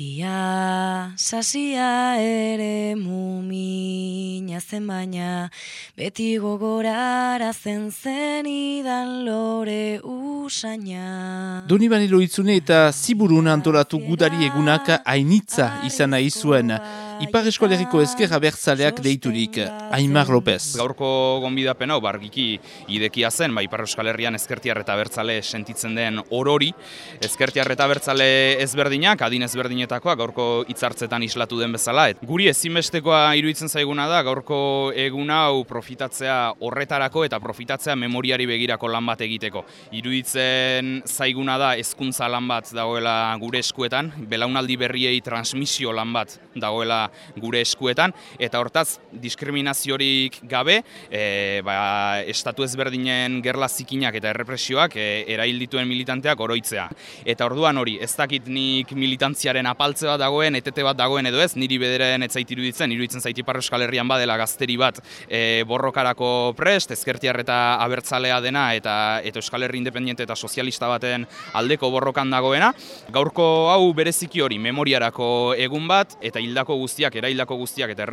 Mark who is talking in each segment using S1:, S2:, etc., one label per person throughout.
S1: Betia sasia ere mumina zen baina, beti gogorara zen zen idan lore usaina.
S2: Doni banilo itzune eta ziburun antolatu gudari egunak hainitza izan nahi zuen. Ipar eskualeriko ezker abertzaleak deiturik, Aimar López.
S3: Gaurko gonbidapen hau bargiki idekia zen, ba, Ipar Euskal Herrian ezkertiar eta bertzale sentitzen den orori. Ezkertiar eta bertzale ezberdinak, adin ezberdinetakoak, gaurko hitzartzetan islatu den bezala. Et guri ezinbestekoa iruditzen zaiguna da, gaurko egun hau profitatzea horretarako eta profitatzea memoriari begirako lan bat egiteko. Iruditzen zaiguna da hezkuntza lan bat dagoela gure eskuetan, belaunaldi berriei transmisio lan bat dagoela gure eskuetan, eta hortaz diskriminaziorik gabe, e, ba, estatu ezberdinen gerla zikinak eta errepresioak e, erail dituen militanteak oroitzea. Eta orduan hori, ez dakit nik militantziaren apaltze bat dagoen, etete bat dagoen edo ez, niri bederen ez zait iruditzen, iruditzen zaiti Ipar Euskal Herrian badela gazteri bat e, borrokarako prest, ezkertiar eta abertzalea dena, eta, eta Euskal Herri independiente eta sozialista baten aldeko borrokan dagoena. Gaurko hau bereziki hori, memoriarako egun bat, eta hildako guztiak, eraildako guztiak eta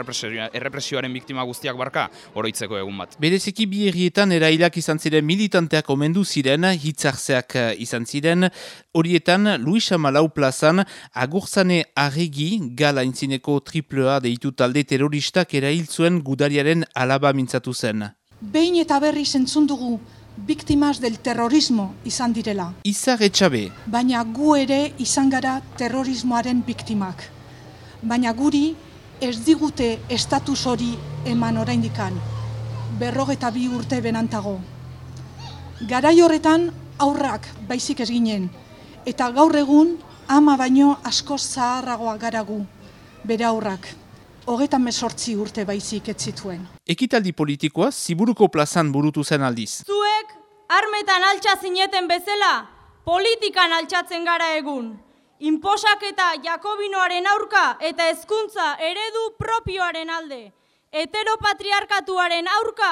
S3: errepresioaren biktima guztiak barka oroitzeko egun bat.
S2: Bereziki bi herrietan erailak izan ziren militanteak omendu ziren, hitzarzeak eh, izan ziren, horietan Luisa Malau plazan agurzane arregi gala intzineko triplea deitu talde terroristak erail zuen gudariaren alaba mintzatu zen.
S4: Behin eta berri zentzun dugu biktimas del terrorismo izan direla.
S2: Izar etxabe.
S4: Baina gu ere izan gara terrorismoaren biktimak. Baina guri ez digute estatus hori eman oraindikan. Berrogeta bi urte benantago. Garai horretan aurrak baizik ez ginen. Eta gaur egun ama baino asko zaharragoa garagu bere aurrak. Hogetan mesortzi urte baizik ez zituen.
S2: Ekitaldi politikoa ziburuko plazan burutu zen aldiz.
S5: Zuek armetan altxa zineten bezala, politikan altxatzen gara egun. Inposak eta Jakobinoaren aurka eta hezkuntza eredu propioaren alde. Heteropatriarkatuaren aurka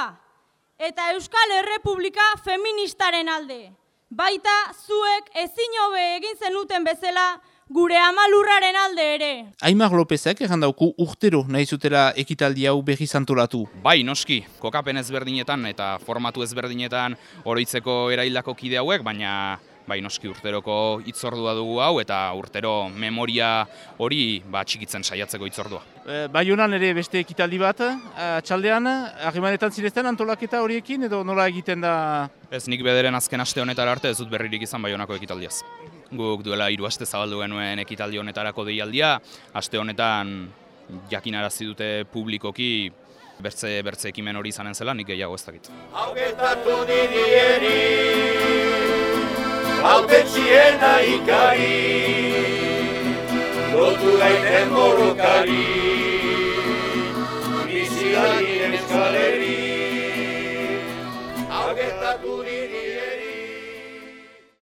S5: eta Euskal Errepublika feministaren alde. Baita zuek ezin hobe egin zenuten bezala gure amalurraren alde ere.
S2: Aimar Lopezek errandauku urtero nahi zutela ekitaldi hau berri zantolatu.
S3: Bai, noski, kokapen ezberdinetan eta formatu ezberdinetan oroitzeko eraildako kide hauek, baina bai noski urteroko itzordua dugu hau eta urtero memoria hori ba, txikitzen saiatzeko itzordua.
S2: E, bai honan ere beste ekitaldi bat, txaldean, ahimanetan zirezten antolaketa horiekin edo nola egiten da?
S3: Ez nik bederen azken aste honetara arte ez dut berririk izan bai honako ekitaldiaz. Guk duela hiru aste zabaldu genuen ekitaldi honetarako deialdia, aste honetan jakinarazi dute publikoki bertze bertze ekimen hori izanen zela nik gehiago ez dakit.
S6: Haugetatu apetxiena ikari, lotu gaiten borrokari, bizilari eskaleri, abertatu dira.